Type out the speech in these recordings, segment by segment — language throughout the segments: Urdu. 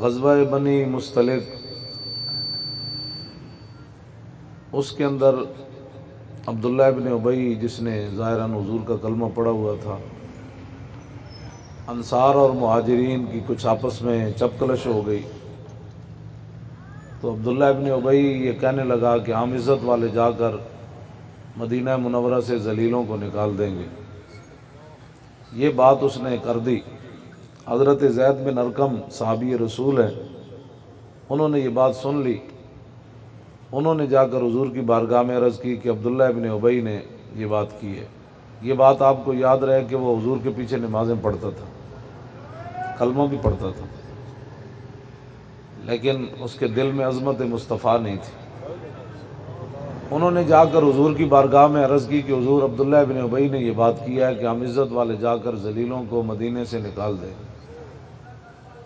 غزوہ بنی مستلق، اس کے اندر عبداللہ ابن ابئی جس نے ظاہراً حضور کا کلمہ پڑا ہوا تھا، انصار اور مہاجرین کی کچھ آپس میں چپکلش ہو گئی۔ تو عبداللہ ابن ابئی یہ کہنے لگا کہ عام عزت والے جا کر مدینہ منورہ سے ذلیلوں کو نکال دیں گے۔ یہ بات اس نے کر دی۔ حضرت زید بن ارکم صحابی رسول ہیں۔ انہوں نے یہ بات سن لی۔ انہوں نے جا کر حضور کی بارگاہ میں عرض کی کہ عبداللہ ابن ابئی نے یہ بات کی ہے۔ یہ بات آپ کو یاد رہے کہ وہ حضور کے پیچھے نمازیں پڑھتا تھا۔ کلمہ بھی پڑھتا تھا۔ لیکن اس کے دل میں عظمت مصطفیٰ نہیں تھی۔ انہوں نے جا کر حضور کی بارگاہ میں عرض کی کہ حضور عبداللہ ابن ابئی نے یہ بات کیا ہے کہ ہم عزت والے جا کر ذلیلوں کو مدینے سے نکال دیں۔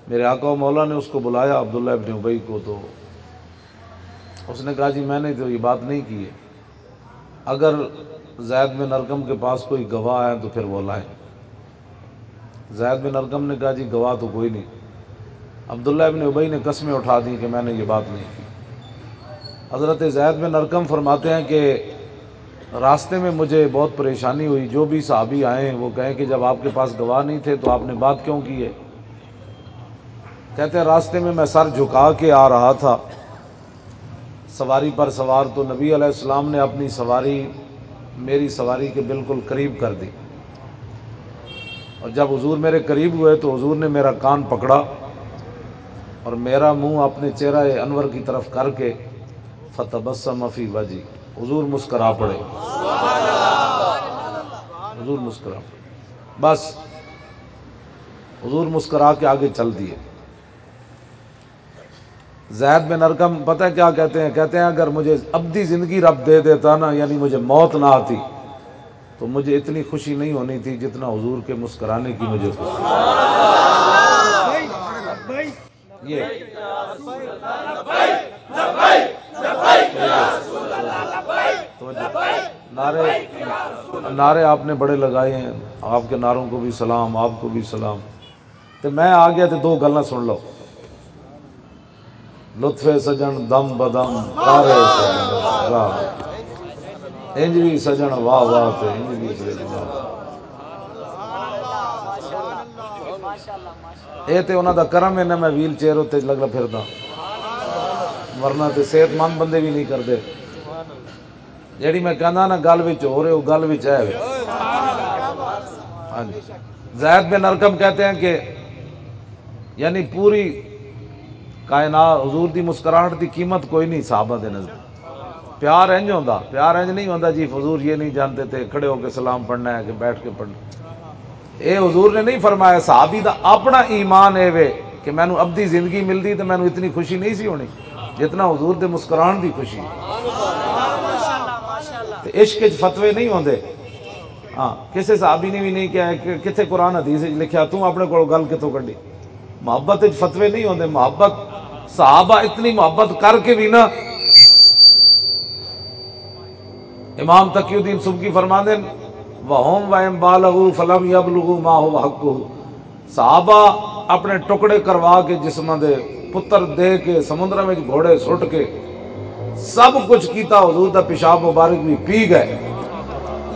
میرے آقا و مولا نے اس کو بلایا عبداللہ ابن ابئی کو تو اس نے کہا جی میں نے تو یہ بات نہیں کی ہے۔ اگر زید بن ارکم کے پاس کوئی گواہ ہے تو پھر وہ لائیں۔ زید بن ارکم نے کہا جی گواہ تو کوئی نہیں۔ عبداللہ ابن ابئی نے قسمیں اٹھا دی کہ میں نے یہ بات نہیں کی۔ حضرت زید بن ارکم فرماتے ہیں کہ راستے میں مجھے بہت پریشانی ہوئی۔ جو بھی صحابی آئے ہیں وہ کہیں کہ جب آپ کے پاس گواہ نہیں تھے تو آپ نے بات کیوں کی ہے؟ کہتے ہیں، راستے میں میں سر جھکا کے آ رہا تھا۔ سواری پر سوار تو نبی علیہ السلام نے اپنی سواری، میری سواری کے بالکل قریب کر دی۔ اور جب حضور میرے قریب ہوئے تو حضور نے میرا کان پکڑا اور میرا منہ اپنے چہرہ انور کی طرف کر کے فتبسم فی وجی حضور مسکرا پڑے۔ حضور مسکرا پڑے۔ بس، حضور مسکرا کے آگے چل دیے۔ زید بن ارکم پتہ کیا کہتے ہیں؟ کہتے ہیں اگر مجھے ابدی زندگی رب دے دیتا نا یعنی مجھے موت نہ آتی، تو مجھے اتنی خوشی نہیں ہونی تھی جتنا حضور کے مسکرانے کی مجھے خوشی یہ۔ نعرے نعرے آپ نے بڑے لگائے ہیں، آپ کے نعروں کو بھی سلام، آپ کو بھی سلام۔ تو میں آ گیا تو دو گلا سن لو۔ لطف سجن دم بدم تارے انج بھی سجن واہ واہ تے انج بھی سجن واہ یہ تے انہاں دا کرم ہے نا میں ویل چیئر تے لگا پھردا۔ ورنہ تے صحت مند بندے بھی نہیں کردے جیڑی میں کہنا نا گل وچ ہو رہے ہو گل وچ ہے۔ ہاں جی۔ زید بن ارکم کہتے ہیں کہ یعنی پوری کائنات، حضور دی مسکراہٹ دی قیمت کوئی نہیں، صحابہ دے نظر پیار انج ہوندا، پیار انج نہیں ہوندا جی حضور یہ نہیں جانتے تھے، کھڑے ہو کے سلام پڑھنا ہے، کہ بیٹھ کے پڑھنا۔ اے حضور نے نہیں فرمایا، صحابی دا اپنا ایمان اے وے، کہ مینو ابدی زندگی ملتی تو مینو اتنی خوشی نہیں سی ہونی، جتنا حضور دے مسکران دی خوشی۔ تے عشق وچ فتوی نہیں ہوندے۔ ہاں کسی صحابی نے بھی نہیں کہا کہ کتنے قرآن حدیث لکھیا تو اپنے کو گل کتوں کڈی؟ محبت فتوے نہیں ہوندے، محبت، صحابہ اتنی محبت کر کے بھی نا۔ امام تقی الدین سبکی فرما دین وہم وہم بالغو فلم یبلغو ما ہو حقو صحابہ اپنے ٹکڑے کروا کے جسم دے پتر دے کے سمندر میں گھوڑے سٹ کے سب کچھ کیتا، حضور دا پیشاب مبارک بھی پی گئے۔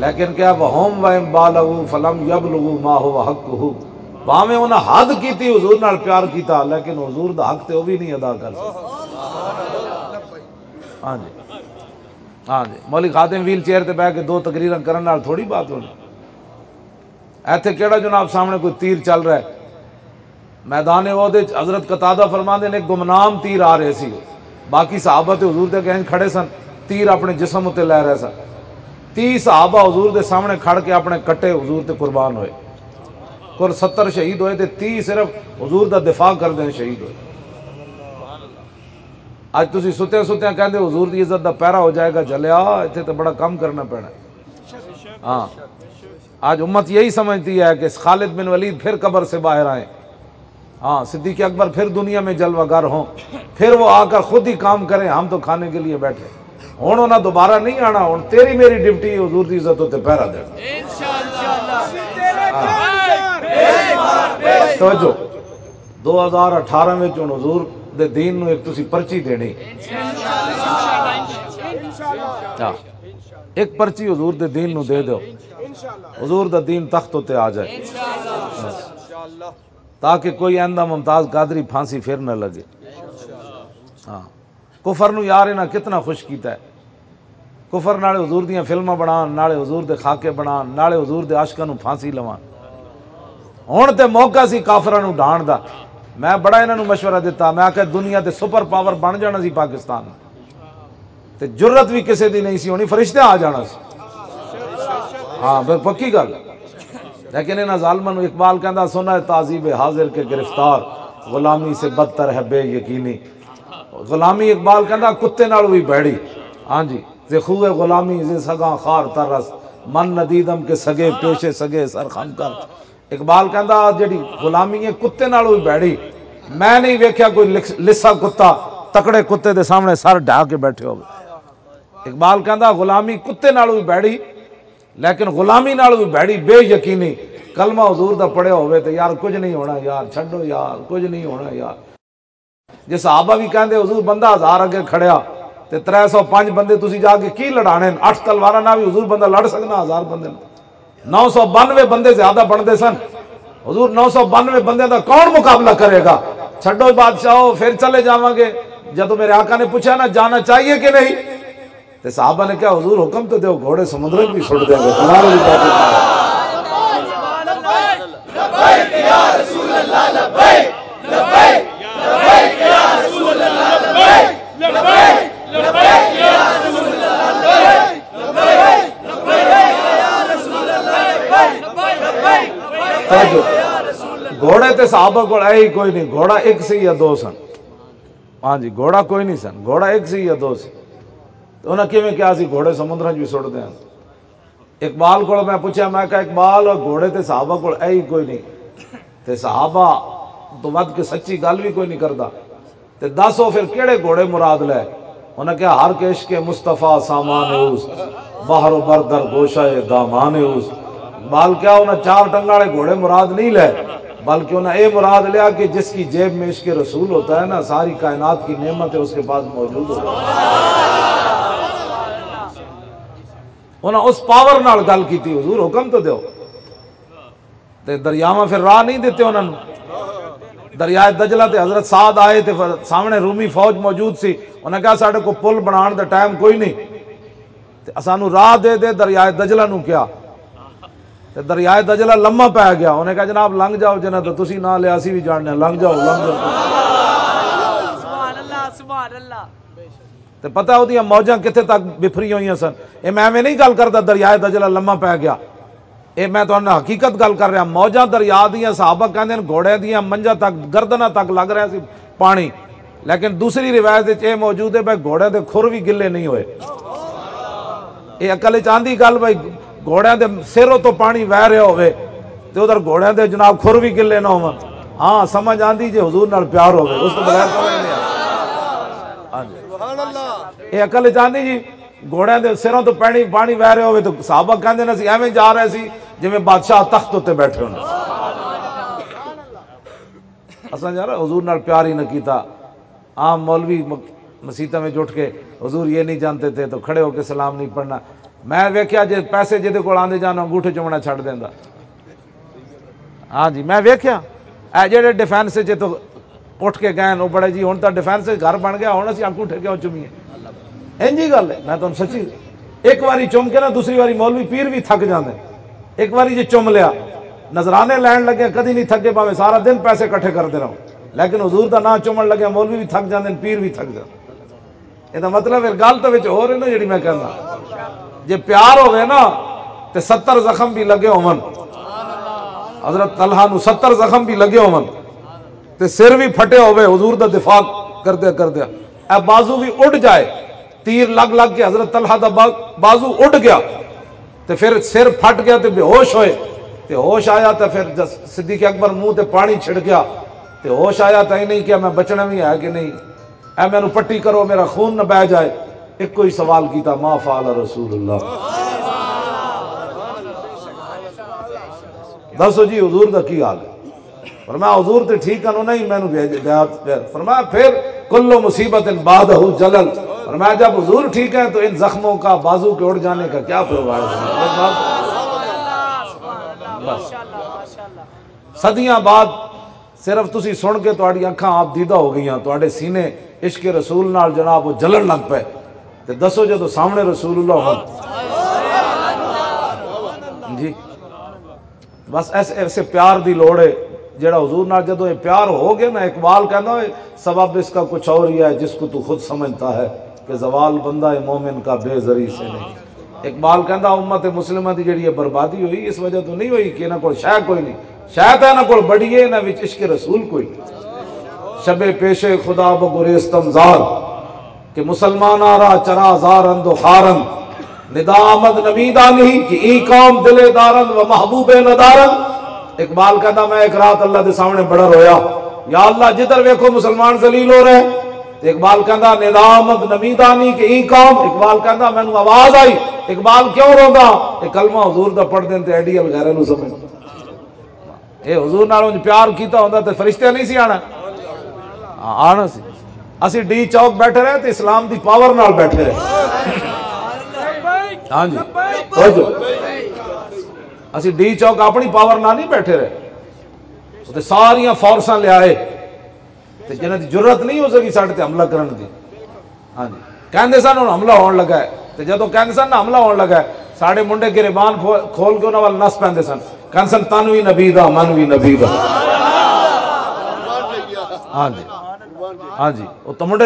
لیکن کیا وہم وہم بالغو فلم یبلغو ما ہو حقو باویں انہاں حد کیتی، حضور نال پیار کیتا، لیکن حضور دا حق تے وہ بھی نہیں ادا کر سکتا۔ ہاں جی ہاں جی۔ مولی خادم ویل چیئر تے بیٹھ کے دو تقریر کرن نال تھوڑی بات ہونی۔ ایتھے کیڑا جناب سامنے کوئی تیر چل رہا ہے؟ میدان عہدے حضرت قطادہ فرما نے گمنام تیر آ رہے سی۔ باقی صحابہ تے حضور دے کہیں کھڑے سن، تیر اپنے جسم تے لے رہے سن۔ تی صحابہ حضور دے سامنے کھڑ کے اپنے کٹے حضور تے قربان ہوئے۔ کل ستر شہید ہوئے تے تی صرف حضور دا دفاع کر دیں شہید ہوئے۔ اج تسی ستے ستے کہندے حضور دی عزت دا پیرا ہو جائے گا جلیا ایتھے تے بڑا کم کرنا پینا۔ ہاں۔ آج امت یہی سمجھتی ہے کہ خالد بن ولید پھر قبر سے باہر آئے ہاں صدیق اکبر پھر دنیا میں جلوہ گر ہوں۔ پھر وہ آ کر خود ہی کام کریں، ہم تو کھانے کے لیے بیٹھے۔ ہوں انہیں دوبارہ نہیں آنا، ہوں، تیری میری ڈپٹی حضور دی عزت ہوتے پیرا دے۔ توجہ۔ دو ہزار اٹھارہ میں ہوں حضور دے دین نو ایک تسی پرچی دینی۔ ایک پرچی حضور دے دین نو دے دو حضور دا دین تخت ہوتے آ جائے۔ تاکہ کوئی آندہ ممتاز قادری پھانسی پھر نہ لگے۔ ہاں۔ کفر نو یار انہاں کتنا خوش کیتا ہے۔ کفر نالے حضور دیاں فلماں بنان نالے حضور دے خاکے بنان نالے حضور دے عاشقاں نو پھانسی لوان۔ ہن تے موقع سی کافراں نو ڈھان دا۔ میں بڑا انہاں نو مشورہ دیتا میں کہ دنیا تے سپر پاور بن جانا سی پاکستان تے جرت بھی کسے دی نہیں سی ہونی، فرشتے آ جانا سی۔ ہاں بے پکی گل۔ لیکن انہاں ظالماں اقبال کہندا سنا ہے تعذیب حاضر کے گرفتار، غلامی سے بدتر ہے بے یقینی۔ غلامی اقبال کہندا، کتے نال بھی بیڑی ہاں جی تے خوے غلامی زے سگا خار ترس من ندیدم کے سگے پیشے سگے سر خم کر۔ اقبال کہندا جڑی غلامی ہے، کتے نال بھی بیڑی میں نہیں ویکھیا کوئی لسا کتا، تکڑے کتے دے سامنے سر ڈھا کے بیٹھے ہو اقبال کہندا، غلامی کتے نال بھی بیڑی لیکن غلامی نال بھی بیڑی بے یقینی۔ کلمہ حضور دا پڑھیا ہوئے تے، یار کچھ نہیں ہونا، یار چھڈو یار کچھ نہیں ہونا یار۔ جے صحابہ بھی کہندے، حضور بندہ ہزار اگے کھڑیا تے 305 بندے تسی جا کے کی لڑانے؟ اٹھ تلواراں نہ بھی حضور بندہ لڑ سکنا، ہزار بندے نہ نو سو بانوے بندے زیادہ بنتے سن حضور نو سو بانوے بندے دا کون مقابلہ کرے گا چھڈو بادشاہ پھر چلے جاواں گے جدو میرے آقا نے پوچھا نا جانا چاہیے کہ نہیں تے صحابہ نے کہا حضور حکم تو دیو گھوڑے سمندر بھی چھوڑ دیں گے تمہارے بھی رسول اللہ لبائی لبائی لبائی یا رسول اللہ لبائی لبائی لبائی یا رسول توجہ گھوڑے تے صحابہ کو اے ہی کوئی نہیں، گھوڑا ایک سی یا دو سن۔ ہاں جی گھوڑا کوئی نہیں سن، گھوڑا ایک سی یا دو سن۔ تو انہیں کیویں کیا سی؟ گھوڑے سمندر بھی جی سٹ دیں اقبال کو میں پوچھا میں کہا، اقبال اور گھوڑے تے صحابہ کو اے ہی کوئی نہیں۔ تے صحابہ تو ود کے سچی گل بھی کوئی نہیں کرتا تے دسو پھر کیڑے گھوڑے مراد لے؟ انہیں کہا ہر کش کے مصطفیٰ سامان اس باہر و بردر گوشہ دامان اس بال کیا انہیں چار ٹنگ والے گھوڑے مراد نہیں لے، بلکہ انہیں اے مراد لیا کہ جس کی جیب میں عشق رسول ہوتا ہے نا، ساری کائنات کی نعمت ہے اس کے پاس موجود ہوتا ہے انہیں اس پاور نال گل کی حضور حکم تو دیو۔ تے دریاواں پھر راہ نہیں دیتے انہوں دریائے دجلہ تے حضرت سعد آئے تے سامنے رومی فوج موجود سی۔ انہیں کہا ساڑھے کو پل بنان دا ٹائم کوئی نہیں۔ تے اسانو راہ دے دے دریائے دجلہ نو کیا۔ تے دریائے دجلہ لمحہ پہ گیا انہیں کہا جناب لنگ جاؤ جنہ تو تسی نہ لیا سی بھی جاننے لنگ جاؤ لنگ جاؤ سبحان اللہ سبحان اللہ تے پتہ ہو دیا موجاں کتے تک بفری ہوئی سن اے میں میں نہیں گل کرتا دریائے دجلہ لمحہ پہ گیا اے میں تو حقیقت گل کر رہا موجاں دریا دیا صحابہ کہندے گھوڑے دیا منجا تک گردنا تک لگ رہا سی پانی لیکن دوسری روایت یہ موجود ہے بھائی گھوڑے دے کھر بھی گلے نہیں ہوئے یہ اکل چاندی گل بھائی گھوڑے دے سروں تو پانی وہ رہے ہوئے تو ادھر گھوڑے دے جناب کھر بھی گلے نہ ہو ہاں سمجھ آندی جی حضور نال پیار ہوئے اس تو بغیر سمجھ نہیں ہاں جی۔ یہ اکل چاندی جی گھوڑے دے سروں تو پانی پانی وہ رہے ہوئے تو صحابہ کہندے نا سی ایویں جا رہے سی جویں بادشاہ تخت تے بیٹھے ہونے۔ اساں یار حضور نال پیار ہی نہ کیتا۔ عام مولوی مسیتہ میں جٹ کے حضور یہ نہیں جانتے تھے تو کھڑے ہو کے سلام نہیں پڑھنا۔ میں ویکھیا جے پیسے جے کول آندے جانا، انگوٹھے چومنا چھڑ دیندا۔ ہاں جی میں ویکھیا۔ اے جڑے ڈیفینس چ تو اٹھ کے گئے وہ بڑے جی ہوں تو ڈیفینس گھر بن گیا ہوں اسی انگوٹھے کیوں چومیے این جی گل ہے، میں تمہیں سچی ایک باری چم کے نا، دوسری باری مولوی پیر بھی تھک جاندے۔ ایک باری جی چم لیا، نظرانے لین لگے، کدی نہیں تھکے پاوے، سارا دن پیسے کٹھے کرتے رہو۔ لیکن حضور دا نام چومن لگے مولوی بھی تھک جاندے، پیر بھی تھک جاندے۔ یہ مطلب گل تو ہو رہی نا جی میں کہنا جی پیار ہوئے نا تو ستر زخم بھی لگے ہون۔ حضرت طلحہ نو ستر زخم بھی لگے ہون۔ تے سر بھی پھٹے ہوئے، حضور دا دفاع کر دیا کر دیا اے بازو بھی اڑ جائے۔ تیر لگ لگ کے حضرت طلحہ دا بازو اڑ گیا۔ تے پھر سر پھٹ گیا تے بے ہوش ہوئے۔ تے ہوش آیا تے پھر صدیق اکبر منہ تے پانی چھڑ گیا۔ تے ہوش آیا تے نہیں کیا میں بچنا بھی ہے کہ نہیں۔ اے میں پٹی کرو، میرا خون نہ بہ جائے۔ ایک کوئی سوال کیتا، ما فعل رسول اللہ دسو جی حضور دا کی حال ہے؟ فرمایا، حضور تے ٹھیک ہیں نہیں میں بھیج فرمایا، پھر کلو مصیبت ان بعد جلل۔ فرمایا، جب حضور ٹھیک ہے، تو ان زخموں کا بازو کے اڑ جانے کا کیا پروار ہے؟ صدیاں بعد صرف تسی سن کے تہاڈی اکھاں آپ دیدہ ہو گئی ہیں تہاڈے سینے عشق رسول نال جناب وہ جلن لگ پے تے دسو جدو سامنے رسول اللہ ہو۔ جی۔ بس ایسے ایسے پیار دی لوڑ ہے جڑا حضور نال جدو یہ پیار ہو گیا نا، اقبال کہنا ہے، سبب اس کا کچھ اور ہی ہے، جس کو تو خود سمجھتا ہے کہ زوال بندہ مومن کا بے ذری سے نہیں۔ اقبال کہندا، امت مسلمہ دی جڑی بربادی ہوئی، اس وجہ تو نہیں ہوئی کہ انہاں کول شے کوئی نہیں۔ شاید انہاں کول بڑی ہے انہاں وچ عشق رسول کوئی۔ شب پیش خدا بگریستم زار کہ مسلمان آرا چرا زارند و خارند۔ ندا آمد نمیدہ نہیں کہ ای قوم دل دارند و محبوب ندارند۔ اقبال کہتا میں ایک رات اللہ دے سامنے بڑا رویا۔ یا اللہ جدر ویکھو مسلمان ذلیل ہو رہے اقبال کہتا ندا آمد نمیدہ نہیں کہ ای قوم۔ اقبال کہتا میں نو آواز آئی۔ اقبال کیوں روندا؟ اے کلمہ حضور دا پڑھ دین تے ایڈی غیرہ نو سمجھ۔ اے حضور نال پیار کیتا ہوندا تے فرشتے نہیں سی آنا؟ آنا سی۔ اسی ڈی چوک بیٹھے رہے تے اسلام دی پاور نال بیٹھے رہے ہاں جی اسی ڈی چوک اپنی پاور نہ نہیں بیٹھے رہے ساری فورساں لے آئے جنہیں ضرورت نہیں ہو سکی سارے حملہ کرنے کی ہاں جی کہندے سن ہوں حملہ ہون لگا ہے جدو کہندے سن حملہ ہون لگا ہے سارے منڈے گربان کھول کے انہوں نس پہ سن کہ سن تن بھی نبی دا من بھی نبی دا ہاں جی ہاں جی وہ تو منڈے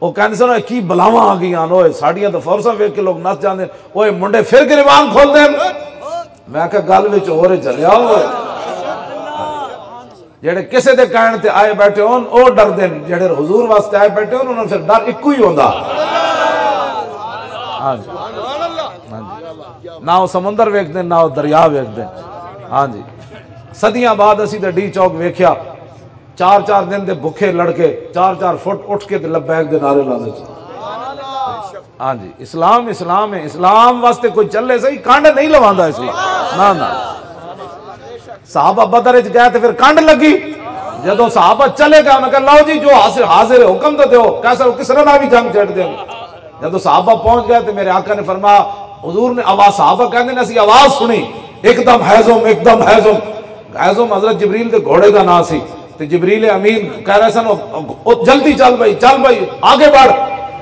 وہ کہتے سن کی بلاوا آ گئی وہ ساڑیاں تو فورسا ویک کے لوگ نس جانے وہ منڈے پھر گریبان کھول دیں میں کہ گل میں ہو رہے چلیا ہو جڑے کسے دے کہنے تے آئے بیٹھے ہون، او ڈر دیں جڑے حضور واسطے آئے بیٹھے ہون انہوں نے پھر ڈر ایک ہی ہوندا۔ ہاں جی۔, ہاں جی۔ نہ وہ سمندر ویک دیں نہ وہ دریا ویک دیں ہاں جی۔ صدیاں بعد اسی تے ڈی چوک ویکھیا۔ چار چار دن دے بھوکے لڑکے، چار چار فٹ اٹھ کے لبیک دے نعرے لا دے ہاں جی اسلام اسلام ہے۔ اسلام واسطے کوئی چلے صحیح کانڈ نہیں لواندا اسلام۔ نہ نہ۔ صحابہ بدر وچ گئے تے پھر کانڈ لگی۔ جدو صحابہ چلے گئے انہوں نے کہا، لو جی جو حاضر حاضر حکم تو دیو کیسا کس طرح بھی جنگ چھڑ دیں جدو صحابہ پہنچ گئے تے میرے آقا نے فرمایا، حضور نے آواز، صحابہ کہندے نے، اسی آواز سنی۔ ایک دم حیزم ایک دم حیزم حیزم حضرت جبریل دے گھوڑے دا نام سی۔ تو جبریل امین کہہ رہے سن جلدی چل بھائی چل بھائی آگے بڑھ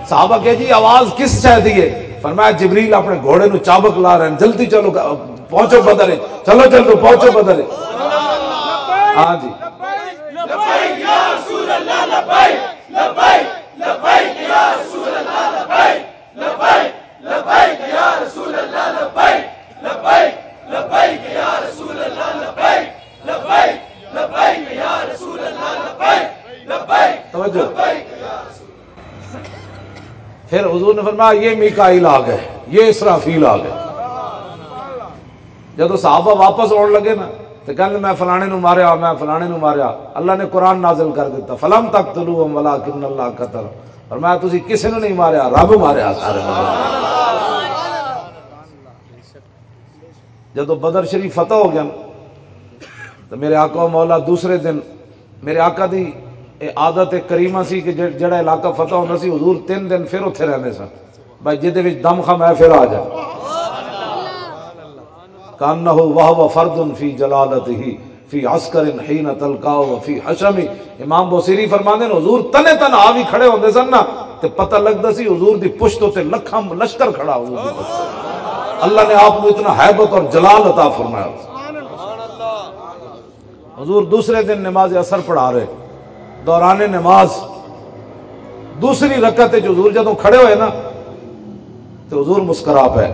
صحابہ کہ جی آواز کس شہ دیے فرمایا جبریل اپنے گھوڑے نو چابک لا رہے ہیں جلدی چلو پہنچو بدر چلو چلو پہنچو بدر ہاں جی لبیک یا رسول اللہ لبیک یا رسول اللہ لبیک لبیک پھر حضور نے فرمایا یہ میکائیل آ گئے یہ اسرافیل آ گئے۔ جب صحابہ واپس آن لگے نا تو کہنے میں فلانے نو ماریا میں فلانے نو ماریا۔ اللہ نے قرآن نازل کر دیتا فلم تک تلو ولا کن اللہ قتل۔ اور میں تھی کسی نے نہیں ماریا رب ماریا سارے جب بدر شریف فتح ہو گیا تو میرے آقا و مولا دوسرے دن میرے آقا دی عادت کریمہ سی کہ جڑا علاقہ فتح ہوتا سی، حضور تین دن پھر اتنے رہنے سن۔ بھائی جہد دم خا میں پھر آ جائے کان واہ فرد فی جلالت ہی فی عسکر حین تلقاو فی حشمی امام بوسیری فرما دے حضور تنے تن آ بھی کھڑے ہوندے سن نا، تے پتہ لگدا سی حضور دی پشت تے لکھاں لشکر کھڑا حضور دی پشت اللہ نے آپ کو اتنا حیبت اور جلال عطا فرمایا۔ حضور دوسرے دن نماز اثر پڑھا رہے، دوران نماز۔ دوسری رکعت حضور جدو کھڑے ہوئے نا، تو حضور مسکرا پہ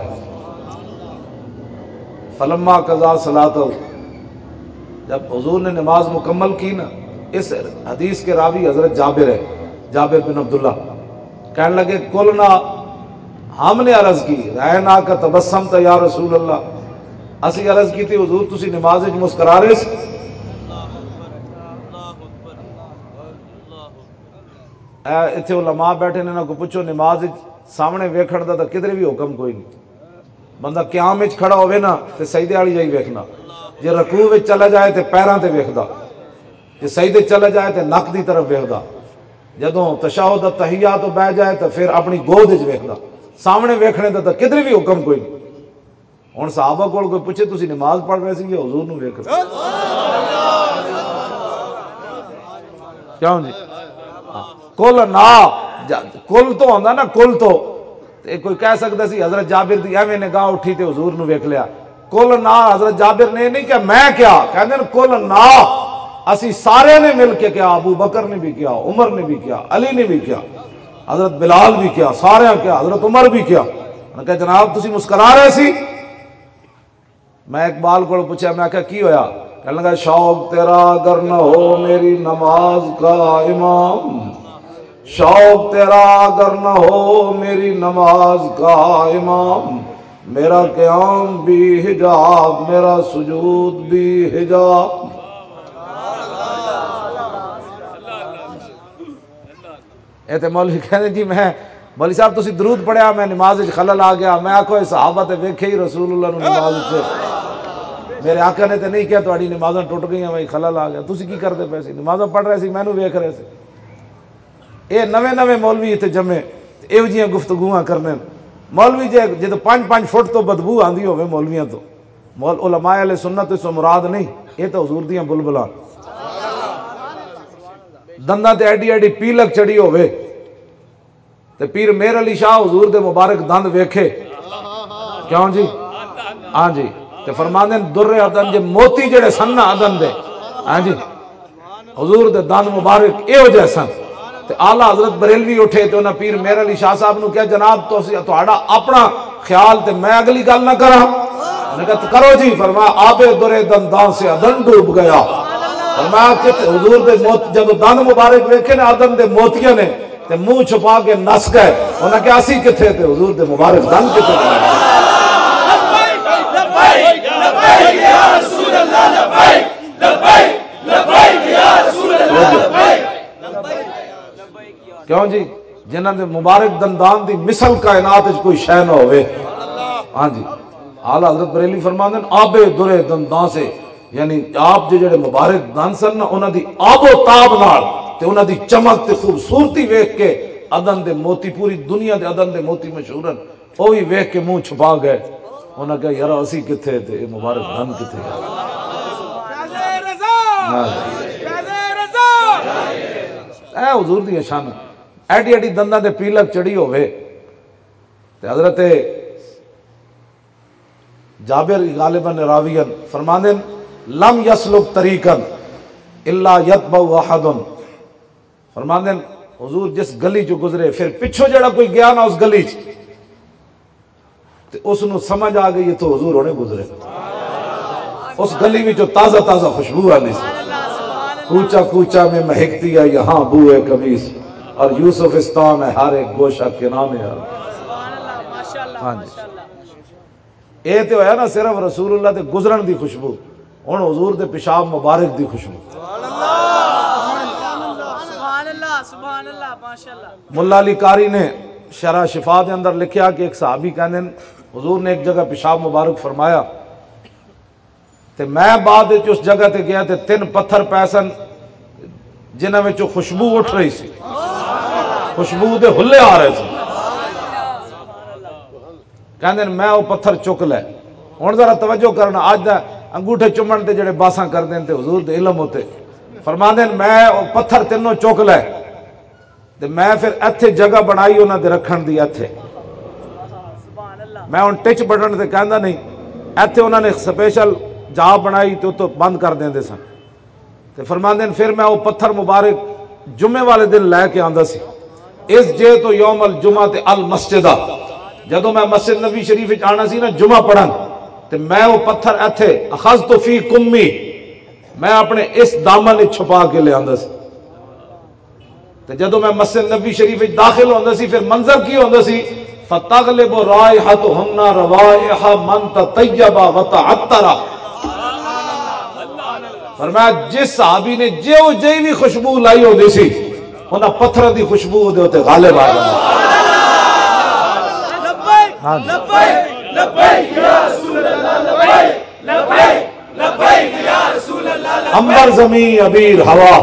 فلما قضا سلاد جب حضور نے نماز مکمل کی نا، اس حدیث کے راوی حضرت جابر ہے، جابر بن عبداللہ۔ کہنے لگے کل نہ ہم نے عرض کی رہنا کا تبسم تھا یا رسول اللہ۔ اسی عرض کی تھی، حضور تسی نماز مسکرا رہے علماء بیٹھے پوچھو نماز کدھر بھی حکم کوئی نہیں۔ بندہ قیام کھڑا ہوئے نا تو سجدے والی جائی ویکھنا۔ رکوع چلا جائے تو پیروں سے سجدے چلا جائے تو نک دی طرف ویکھدا۔ جدوں تشہد تحیات تو بہ جائے تو پھر اپنی گود وچ ویکھدا۔ سامنے ویکھنے دا تو کدھر بھی حکم کوئی نہیں۔ صحابہ کول کوئی پوچھے تسی نماز پڑھ رہے سی حضور نو ویکھ رہے کیوں جی۔ کل نہ کل تو ہوندا نا، کل تو۔ تے کوئی کہہ سکتا سی، حضرت جابر دی ایویں نگاہ اٹھی تے حضور نو ویکھ لیا۔ کل نہ، حضرت جابر نے نہیں کیا میں کیا؟ کہندے کل نہ۔ اسی سارے نے مل کے کیا، ابو بکر نے بھی کیا، عمر نے بھی کیا، علی نے بھی کیا، حضرت بلال بھی کیا، سارے کیا، حضرت عمر بھی کیا۔ میں کہ جناب، تسی مسکرا رہے سی؟ میں اقبال کو پوچھا، میں کہا کی ہویا؟ کہنے لگا، شوق تیرا اگر نہ ہو، میری نماز کا امام شوق تیرا اگر نہ ہو، میری نماز کا امام، میرا قیام بھی حجاب، میرا سجود بھی حجاب۔ اے تے مولوی کہنے جی میں مولوی صاحب تسی درود پڑھیا، میں نماز وچ خلل آ گیا، میں آکھو صحابہ تے ویکھے ہی رسول اللہ نو نماز وچ۔ میرے آقا نے تے نہیں کیا تہاڈی نمازاں ٹوٹ گئیاں، میں خلل آ گیا۔ تسی کی کردے پے سی؟ نمازاں پڑھ رہے سی مینوں ویکھ رہے سی۔ اے نویں نویں مولوی تے جمے ایو جیاں گفتگواں کرنے مولوی جے جے پانچ پانچ فٹ تو بدبو آندی ہوے مولویاں تو۔ مول علماء علیہ سنت تو مراد نہیں، یہ تو حضور دیاں بلبلاں۔ دنداں تے ایڈی ایڈی پیلک چڑی ہوے تے پیر میر علی شاہ حضور دے مبارک دند ویکھے۔ کیوں جی؟ ہاں جی۔ تے فرماندے در ادن جے موتی جڑے سن نا ادن دے۔ ہاں جی۔ حضور دے دند مبارک ایو جے سن۔ تے اعلی حضرت بریلوی اٹھے تے انہاں پیر میر علی شاہ صاحب نو کہا جناب تو تہاڈا اپنا خیال تے میں اگلی گل نہ کراں۔ نے کہا کرو جی۔ فرمایا، آبے درے دنداں سے ادن ڈوب گیا۔ فرمایا کہ حضور دے موت، جب دند مبارک ویکھے نا ادن دے موتیاں نے، تے منہ چھپا کے نس گئے۔ انہاں کہ اسی کتھے تے حضور دے مبارک دند کتھے کیوں جی؟ جنہاں دے مبارک دندان دی مثل کائنات وچ کوئی شے نہ ہوے ہاں جی۔ اعلی حضرت بریلی فرماندے آبے درے دنداں سے یعنی آپ جو جڑے مبارک دن سن نا انہاں دی آب و تاب نال تے انہاں دی چمک تے خوبصورتی ویکھ کے ادن دے موتی پوری دنیا دے ادن دے موتی مشہور ہیں او بھی ویکھ کے منہ چھپا گئے۔ انہاں کہا یار اسی کتھے تے اے مبارک دن کتھے اے حضور دی شان ایڈی ایڈی دنداں دے پیلک چڑی ہوے تے حضرت جابر غالباً راویان فرماندے لم یسلک طریقن الا یتبع احد فرماندے حضور جس گلی چ گزرے پھر پچھو جڑا کوئی گیا نا اس گلی چ تے اس نو سمجھ آ گئی تو حضور ہونے گزرے اس گلی میں جو تازہ تازہ خوشبو آنی سی کوچا کوچا میں مہکتی ہے یہاں بو ہے کمیز اور یوسف استان ہے ہر ایک گوشہ کنانے ہے۔ ہاں جی۔ اے تے ہویا نا صرف رسول اللہ دے گزرن دی خوشبو ہن حضور دے پیشاب مبارک دی خوشبو۔ ملا علی کاری نے شرح شفا دے اندر لکھیا کہ ایک صحابی کہندے حضور نے ایک جگہ پیشاب مبارک فرمایا تے میں بعد اس جگہ تے گیا تے تین پتھر پیسن جنہاں وچوں خوشبو اٹھ رہی سی۔ خوشبو دے ہلے آ رہے تھے کہندے میں وہ پتھر چک لے۔ ہن ذرا توجہ کرنا اج انگوٹھے چومن تے جڑے باساں کردے تے حضور دے علم ہوتے۔ فرماندے میں وہ پتھر تینوں چک لے۔ تے میں پھر ایتھے جگہ بنائی انہاں دے رکھن دی ایتھے۔ میں ہن ٹچ بٹن تے کہندا نہیں، ایتھے انہاں نے سپیشل جا بنائی تو تو بند کر دیندے سن۔ تے فرماندے پھر میں وہ پتھر مبارک جمعے والے دن لے کے آندا سی۔ اس جے تو یوم الجمعہ تے المسجدہ۔ جدو میں مسجد نبی شریف آنا سی نا جمعہ پڑھن تے میں وہ پتھر ایتھے اخذ تو فی کمی میں اپنے اس دامن چھپا کے لے آندا سی۔ تے جدو میں مسجد نبی شریف داخل ہوندا سی پھر منظر کی ہوندا سی؟ فتغلب رائحتهن روائح من تطیب وتعطر۔ فرمایا جس صحابی نے جو جئی بھی خوشبو لائی ہوندی سی انہیں پتھر دی خوشبو دے غالب آ جانا امبر زمین ابیر ہوا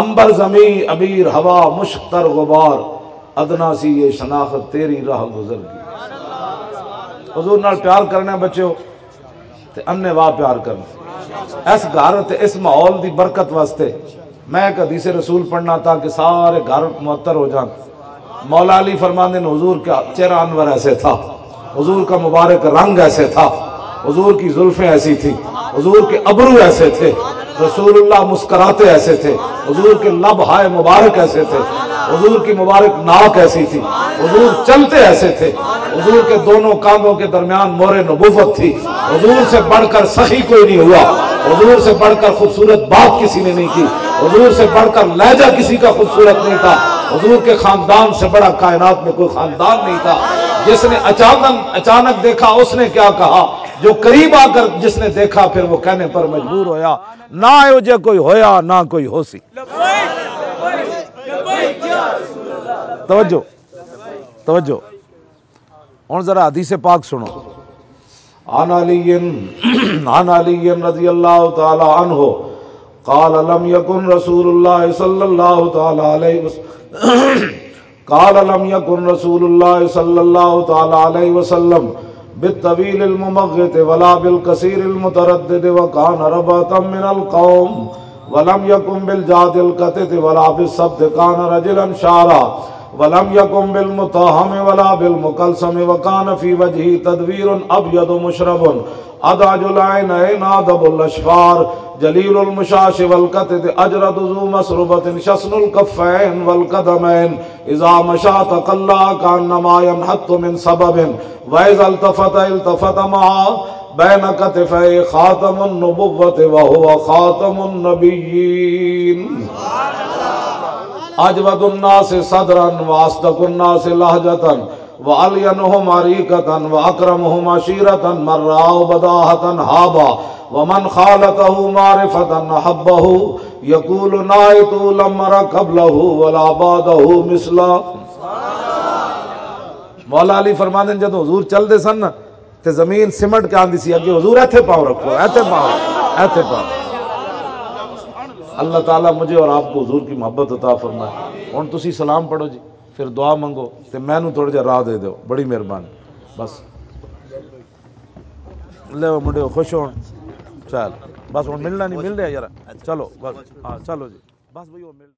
امبر زمین ابیر ہوا مشک غبار۔ ادنا سی یہ شناخت تیری راہ گزر گئی۔ حضور نال پیار کرنے بچے ہو امنے واہ پیار کرنے اس گھر اس ماحول دی برکت واسطے میں حدیث رسول پڑھنا تھا کہ سارے گھر معطر ہو جان مولا علی فرماندن حضور کا چہرہ انور ایسے تھا۔ حضور کا مبارک رنگ ایسے تھا۔ حضور کی زلفیں ایسی تھی حضور کے ابرو ایسے تھے۔ رسول اللہ مسکراتے ایسے تھے۔ حضور کے لب ہائے مبارک ایسے تھے۔ حضور کی مبارک ناک ایسی تھی۔ حضور چلتے ایسے تھے۔ حضور کے دونوں کاموں کے درمیان مور نبوت تھی۔ حضور سے بڑھ کر سخی کوئی نہیں ہوا۔ حضور سے بڑھ کر خوبصورت بات کسی نے نہیں کی۔ حضور سے بڑھ کر لہجہ کسی کا خوبصورت نہیں تھا۔ حضور کے خاندان سے بڑا کائنات میں کوئی خاندان نہیں تھا۔ جس نے اچانک اچانک دیکھا، اس نے کیا کہا؟ جو قریب آ کر جس نے دیکھا، پھر وہ کہنے پر مجبور ہویا۔ نہ جے کوئی ہویا، نہ کوئی ہو سی توجہ توجہ۔ اور ذرا حدیث پاک سنو۔ عن علی عن علی رضی اللہ تعالی عنہ قال لم يكن رسول الله صلى الله تعالى عليه وسلم قال لم يكن رسول الله صلى الله تعالى عليه وسلم بالطويل الممغت ولا بالكثير المتردد وكان رباطا من القوم ولم يكن بالجاد القتت ولا بالصبت كان رجلا شارا ولم يكن بالمطاهم ولا بالمكلسم وكان في وجهه تدوير ابيض مشرب ادعج العينين ادب الاشفار جلیل المشاش والقتد اجرد ذو مسربت، شسن الكفين والقدمين اذا مشى تقلى كانما ينحط من سبب واذا التفت التفت معه بين كتفي خاتم النبوة وهو خاتم النبيين اجود الناس صدرا واصدق الناس لهجة وألينهم عريكة وأكرمهم عشيرة من رأوا بداهة هابا ومن خالته معرفة أحبه يقول نائت لم أر قبله ولا بعده مثله مولا علی فرماندے جب حضور چل دے سن تے زمین سمٹ کے آندی سی، اگے حضور ایتھے پاؤ رکھو، ایتھے پاؤ ایتھے پاؤ اللہ تعالیٰ مجھے اور آپ کو حضور کی محبت عطا فرمائے۔ ہوں، تسی سلام پڑھو جی۔ پھر دعا منگو تو میں تھوڑا جہا جی راہ دے دو بڑی مہربانی۔ بس۔ لے منڈے خوش ہو چل۔ بس ہوں ملنا نہیں، مل رہا یار۔ چلو، بس۔ ہاں چلو جی۔ بس بھائی مل